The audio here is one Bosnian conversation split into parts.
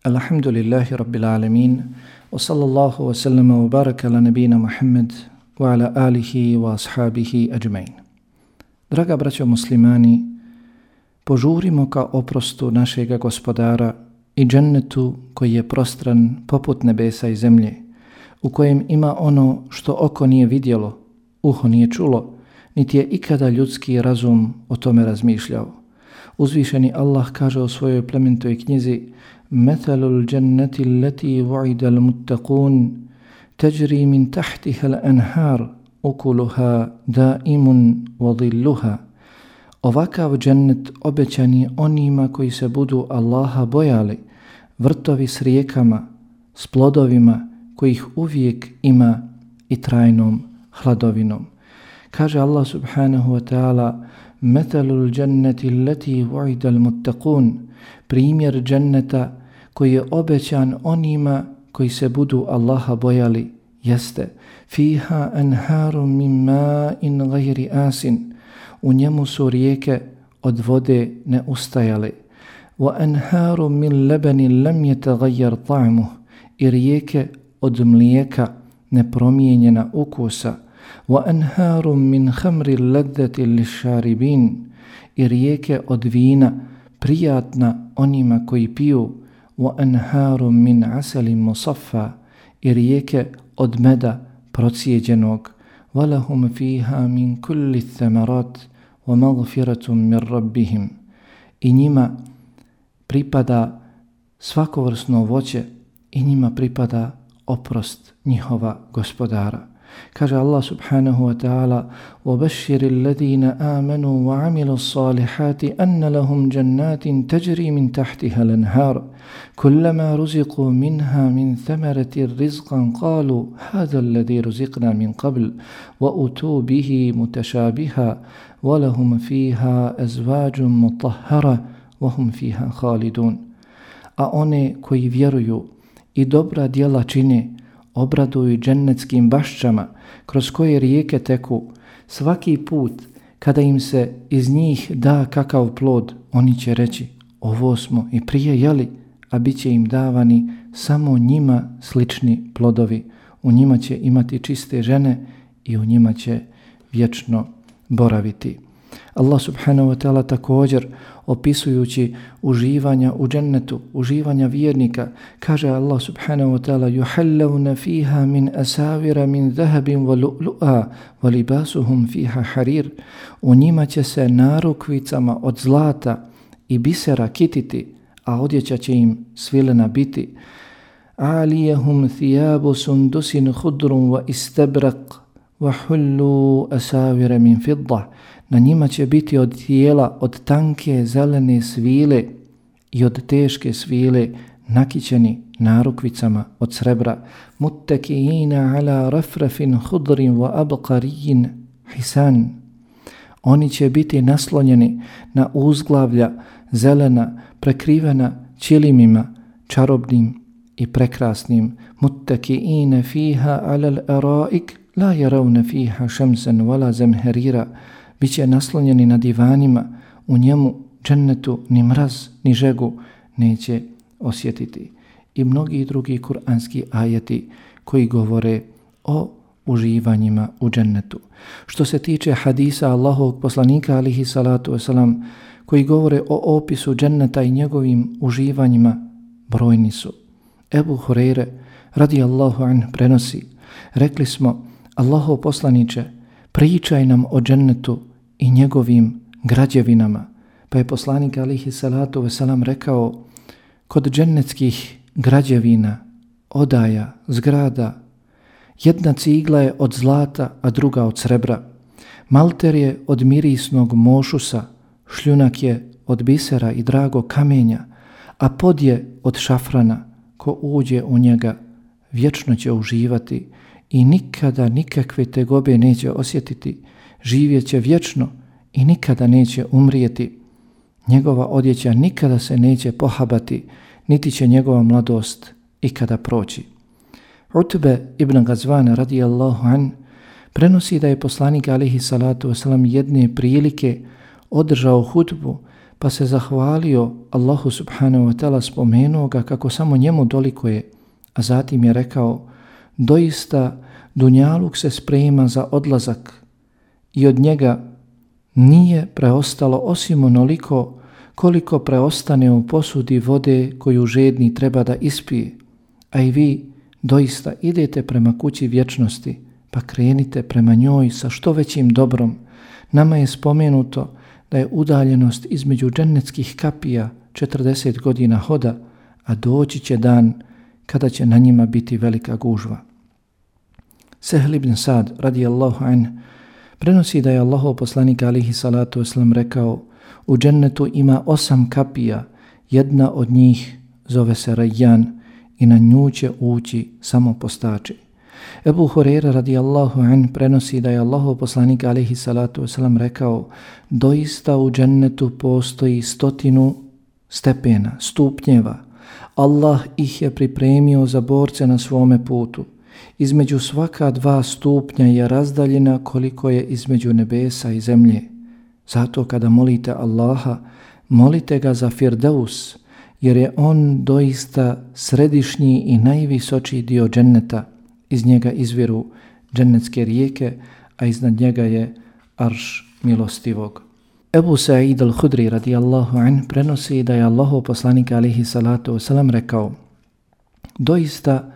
Alhamdulillahi Rabbil Alamin wa sallallahu wa sallama wa baraka ala nabina Muhammad wa ala alihi wa ashabihi ajmain. Draga braćo muslimani, požurimo ka oprostu našega gospodara i džennetu koji je prostran poput nebesa i zemlje, u kojem ima ono što oko nije vidjelo, uho nije čulo, niti je ikada ljudski razum o tome razmišljao. Uzvišeni Allah kaže u svojoj plementoj knjizi مثل الجنة التي وعد المتقون تجري من تحتها الأنهار أكلها دائم وظلها Ovakav džennet obećan je onima koji se budu Allaha bojali, vrtovi s rijekama, s plodovima kojih uvijek ima i trajnom hladovinom. Kaže Allah subhanahu wa ta'ala Metalul dženneti leti vu'idal muttaqun primjer dženneta koji je obećan onima koji se budu Allaha bojali jeste fiha anharu min ma'in gajri asin. U njemu su rijeke od vode neustajale. wa anharu min labanin lam yataghayyar ta'muh i rijeke od mlijeka nepromijenjena ukusa. wa anharum min khamri ladzati lisharibin i rijeke od vina prijatna onima koji piju وَأَنْهَارٌ مِّنْ عَسَلٍ مُصَفَّى i rijeke od meda procijeđenog وَلَهُمْ فِيهَا مِنْ كُلِّ الثَّمَرَاتِ وَمَغْفِرَةٌ مِّنْ رَبِّهِمْ i njima pripada svakovrsno voće i njima pripada oprost njihova gospodara. Kaže Allah subhanahu wa ta'ala وَبَشِّرِ الَّذِينَ آمَنُوا وَعَمِلُوا الصَّالِحَاتِ أَنَّ لَهُمْ جَنَّاتٍ تَجْرِي مِنْ تَحْتِهَا الْأَنْهَارُ كُلَّمَا رُزِقُوا مِنْهَا مِنْ ثَمَرَةٍ رِزْقًا قَالُوا هَذَا الَّذِي رُزِقْنَا مِنْ قَبْلِ وَأُتُوا بِهِ مُتَشَابِهًا وَلَهُمْ فِيهَا أَزْوَاجٌ مُطَهَّرَةٌ وَهُمْ فِيهَا خَالِدُونَ A one koji vjeruju i dobra djela čine, obraduju džennetskim bašćama kroz koje rijeke teku, svaki put kada im se iz njih da kakav plod, oni će reći, ovo smo i prije jeli, a bit će im davani samo njima slični plodovi. U njima će imati čiste žene i u njima će vječno boraviti. Allah subhanahu wa ta'ala također opisujući uživanja u džennetu, uživanja vjernika, kaže Allah subhanahu wa ta'ala yuhallawna fiha min asavira min zahabin wa lu'lu'a wa libasuhum fiha harir. U njima će se narukvicama od zlata i bisera kititi, a odjeća će im svilena biti. Alijahum thijabu sundusin hudrum wa istabrak wa hullu asavira min. Na njima će biti od tijela, od tanke zelene svile i od teške svile nakićeni narukvicama od srebra. Muttakiina ala rafrafin hudrin wa abqarijin hisan. Oni će biti naslonjeni na uzglavlja zelena, prekrivena čilimima, čarobnim i prekrasnim. Muttakiina fiha ala al-araik la jaravne fiha šemsen wala zemherira, bit će naslonjeni na divanima, u njemu džennetu ni mraz ni žegu neće osjetiti. I mnogi drugi kuranski ajeti koji govore o uživanjima u džennetu. Što se tiče hadisa Allahovog poslanika alihi salatu wasalam koji govore o opisu dženneta i njegovim uživanjima, brojni su. Ebu Hureyre radi Allahu an prenosi, rekli smo Allahov poslaniće, pričaj nam o džennetu i njegovim građevinama. Pa je poslanik alihi salatu veselam rekao, kod džennetskih građevina, odaja, zgrada, jedna cigla je od zlata, a druga od srebra. Malter je od mirisnog mošusa, šljunak je od bisera i drago kamenja, a pod je od šafrana, ko uđe u njega, vječno će uživati i nikada nikakve tegobe neće osjetiti, živjeće vječno i nikada neće umrijeti. Njegova odjeća nikada se neće pohabati, niti će njegova mladost ikada proći. Utbe ibn Gazvan radijallahu an prenosi da je poslanik alihi salatu wasalam jedne prilike održao hutbu pa se zahvalio Allahu subhanahu wa ta'ala spomenuo ga kako samo njemu dolikuje, a zatim je rekao doista Dunjaluk se sprema za odlazak i od njega nije preostalo osim onoliko koliko preostane u posudi vode koju žedni treba da ispije, a i vi doista idete prema kući vječnosti, pa krenite prema njoj sa što većim dobrom. Nama je spomenuto da je udaljenost između džennetskih kapija 40 godina hoda, a doći će dan kada će na njima biti velika gužva. Sehl ibn Sad, radijallahu an, prenosi da je Allahov poslanik alihi salatu wasalam rekao u džennetu ima osam kapija, jedna od njih zove se Rajjan i na nju će ući samo postači. Ebu Hurera radijallahu an prenosi da je Allahov poslanik alihi salatu wasalam rekao doista u džennetu postoji stotinu stepena, stupnjeva. Allah ih je pripremio za borce na svome putu. Između svaka dva stupnja je razdaljena koliko je između nebesa i zemlje. Zato kada molite Allaha, molite ga za Firdaus, jer je on doista središnji i najvisočiji dio dženneta. Iz njega izviru džennetske rijeke, a iznad njega je arš milostivog. Ebu Sa'id al-Hudri radijallahu an prenosi da je Allahu poslanik alihi salatu wasalam rekao Doista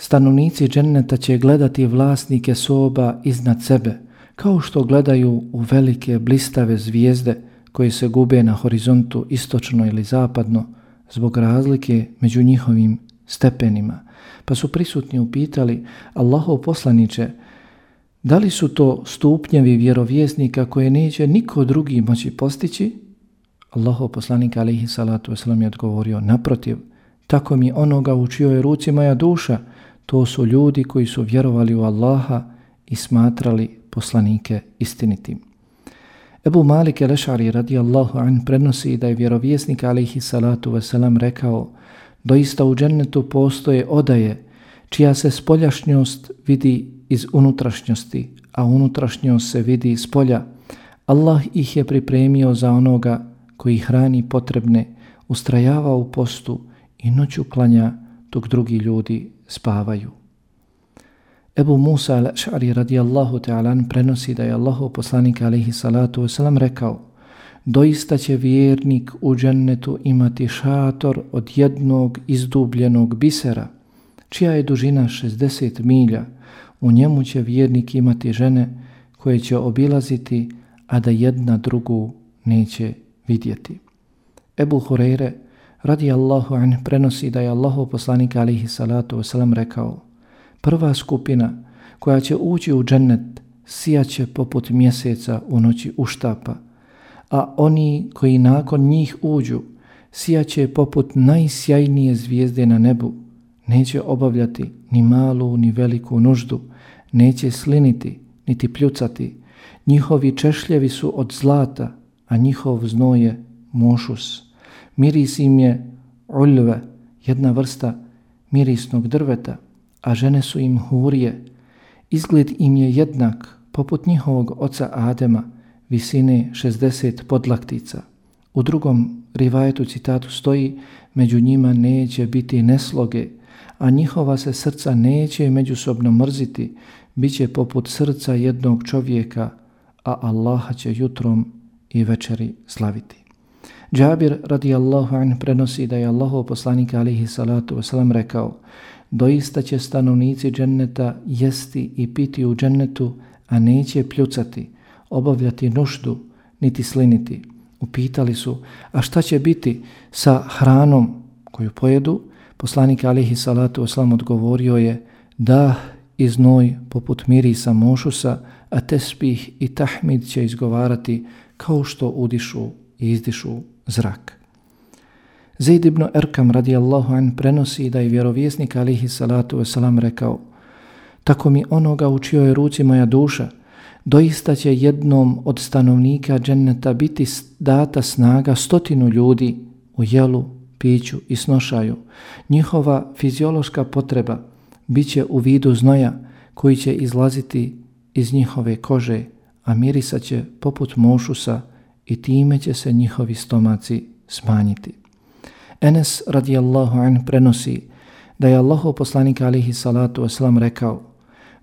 stanovnici dženneta će gledati vlasnike soba iznad sebe, kao što gledaju u velike blistave zvijezde koje se gube na horizontu istočno ili zapadno zbog razlike među njihovim stepenima. Pa su prisutni upitali Allahov poslaniće, da li su to stupnjevi vjerovjesnika koje neće niko drugi moći postići? Allahov poslanik alihi salatu wasalam je odgovorio, naprotiv, tako mi onoga u čioj ruci moja duša, to su ljudi koji su vjerovali u Allaha i smatrali poslanike istinitim. Ebu Malik el-Ešari radijallahu an prenosi da je vjerovjesnik alaihi salatu wasalam rekao doista u džennetu postoje odaje čija se spoljašnjost vidi iz unutrašnjosti, a unutrašnjost se vidi iz polja. Allah ih je pripremio za onoga koji hrani potrebne, ustrajava u postu i noću klanja dok drugi ljudi spavaju. Ebu Musa al-Šari radijallahu ta'ala prenosi da je Allahu poslanik alaihi salatu wasalam rekao doista će vjernik u džennetu imati šator od jednog izdubljenog bisera, čija je dužina 60 milja. U njemu će vjernik imati žene koje će obilaziti, a da jedna drugu neće vidjeti. Ebu Hureyre radi Allahu an prenosi da je Allahu poslanik alihi salatu wasalam rekao Prva skupina koja će ući u džennet sijaće poput mjeseca u noći uštapa, a oni koji nakon njih uđu sijaće poput najsjajnije zvijezde na nebu, neće obavljati ni malu ni veliku nuždu, neće sliniti niti pljucati, njihovi češljevi su od zlata, a njihov znoj je mošus. Miris im je uljve, jedna vrsta mirisnog drveta, a žene su im hurije. Izgled im je jednak, poput njihovog oca Adema, visine 60 podlaktica. U drugom rivajetu citatu stoji, među njima neće biti nesloge, a njihova se srca neće međusobno mrziti, bit će poput srca jednog čovjeka, a Allaha će jutrom i večeri slaviti. Džabir radijallahu an prenosi da je Allahov poslanik alihi salatu wasalam rekao doista će stanovnici dženneta jesti i piti u džennetu, a neće pljucati, obavljati nuždu, niti sliniti. Upitali su, a šta će biti sa hranom koju pojedu? Poslanik alihi salatu wasalam odgovorio je, da i znoj poput mirisa mošusa, a tespih i tahmid će izgovarati kao što udišu i izdišu zrak. Zaid ibn Erkam radijallahu an prenosi da je vjerovjesnik alihi salatu wasalam rekao Tako mi onoga u čioj ruci moja duša, doista će jednom od stanovnika dženneta biti data snaga stotinu ljudi u jelu, piću i snošaju. Njihova fiziološka potreba bit će u vidu znoja koji će izlaziti iz njihove kože, a mirisat će poput mošusa i time će se njihovi stomaci smanjiti. Enes radijallahu an prenosi da je Allaho poslanik alihi salatu wasalam rekao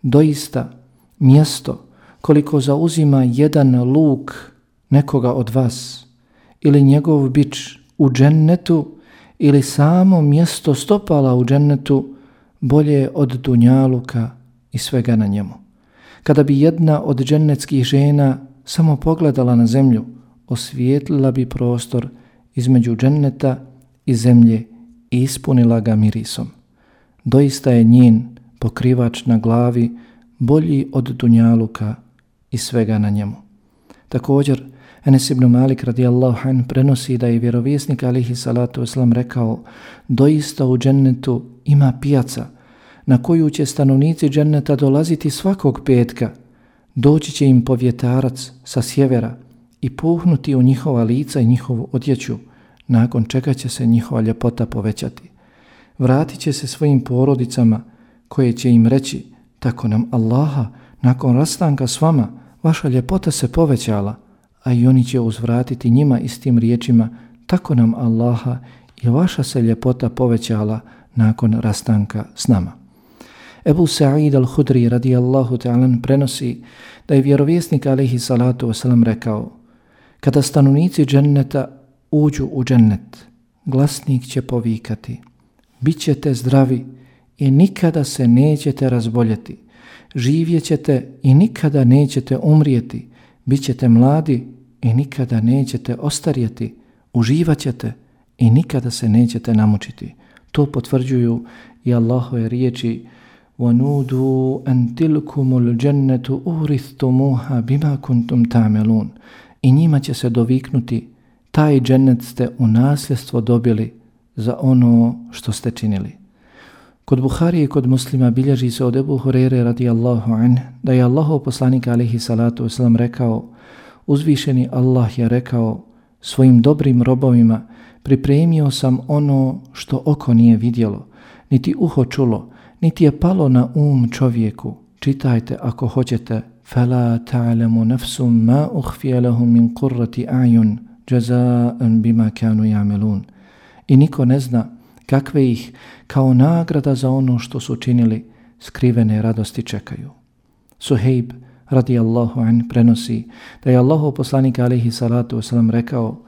doista mjesto koliko zauzima jedan luk nekoga od vas ili njegov bić u džennetu ili samo mjesto stopala u džennetu bolje od dunjaluka i svega na njemu. Kada bi jedna od džennetskih žena samo pogledala na zemlju, osvijetlila bi prostor između dženneta i zemlje i ispunila ga mirisom. Doista je njen pokrivač na glavi bolji od dunjaluka i svega na njemu. Također, Enes ibn Malik radijallahu an prenosi da je vjerovjesnik alihi salatu islam rekao doista u džennetu ima pijaca na koju će stanovnici dženneta dolaziti svakog petka. Doći će im povjetarac sa sjevera i puhnuti u njihova lica i njihovu odjeću, nakon čega će se njihova ljepota povećati. Vratit će se svojim porodicama koje će im reći, tako nam Allaha, nakon rastanka s vama, vaša ljepota se povećala, a i oni će uzvratiti njima istim riječima, tako nam Allaha i vaša se ljepota povećala nakon rastanka s nama. Ebu Sa'id al-Hudri radijallahu ta'ala prenosi da je vjerovjesnik alaihi salatu wasalam rekao Kada stanovnici dženneta uđu u džennet, glasnik će povikati Bit ćete zdravi i nikada se nećete razboljeti. Živjet ćete i nikada nećete umrijeti. Bićete mladi i nikada nećete ostarijeti. Uživat ćete i nikada se nećete namučiti. To potvrđuju i Allahove riječi وَنُودُوا أَنْ تِلْكُمُ الْجَنَّةُ أُورِثْتُمُوهَا بِمَا كُنْتُمْ تَعْمَلُونَ I njima će se doviknuti, taj džennet ste u nasljedstvo dobili za ono što ste činili. Kod Buhari i kod muslima bilježi se od Ebu Hurere radijallahu an da je Allaho poslanika alihi salatu wasalam rekao uzvišeni Allah je rekao svojim dobrim robovima pripremio sam ono što oko nije vidjelo, niti uho čulo, niti je palo na um čovjeku. Čitajte ako hoćete فلا تعلم نفس ما أخفي لهم من قرة أعين جزاء بما كانوا يعملون I niko ne zna kakve ih kao nagrada za ono što su činili skrivene radosti čekaju. Suhejb radijallahu an prenosi da je Allahov poslanik alihi salatu wasalam rekao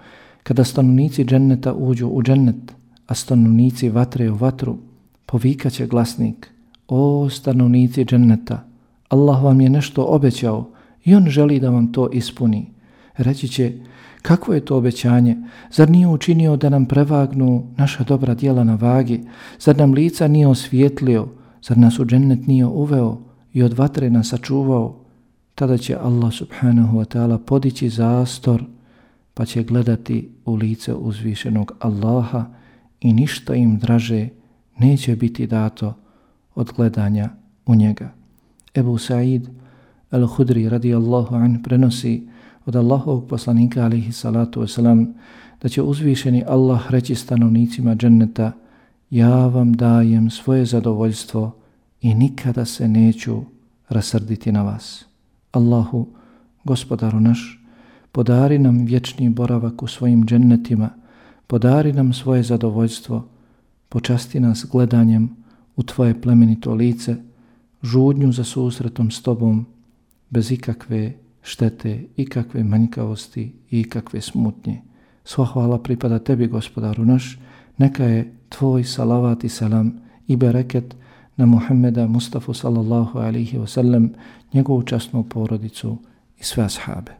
kada stanovnici dženneta uđu u džennet, a stanovnici vatre u vatru, povikaće glasnik, o stanovnici dženneta, Allah vam je nešto obećao i on želi da vam to ispuni. Reći će, Kako je to obećanje? Zar nije učinio da nam prevagnu naša dobra dijela na vagi? Zar nam lica nije osvijetlio? Zar nas u džennet nije uveo i od vatre nas sačuvao? Tada će Allah subhanahu wa ta'ala podići zastor pa će gledati u lice uzvišenog Allaha i ništa im draže neće biti dato od gledanja u njega. Ebu Sa'id al-Hudri radijallahu an prenosi od Allahovog poslanika alihi salatu wasalam da će uzvišeni Allah reći stanovnicima dženneta ja vam dajem svoje zadovoljstvo i nikada se neću rasrditi na vas. Allahu, gospodaru naš, podari nam vječni boravak u svojim džennetima, podari nam svoje zadovoljstvo, počasti nas gledanjem u tvoje plemenito lice, žudnju za susretom s tobom, bez ikakve štete, ikakve manjkavosti i ikakve smutnje. Sva hvala pripada tebi, gospodaru naš, neka je tvoj salavat i salam i bereket na Muhammeda Mustafa sallallahu alaihi wasallam, njegovu časnu porodicu i sve ashabe.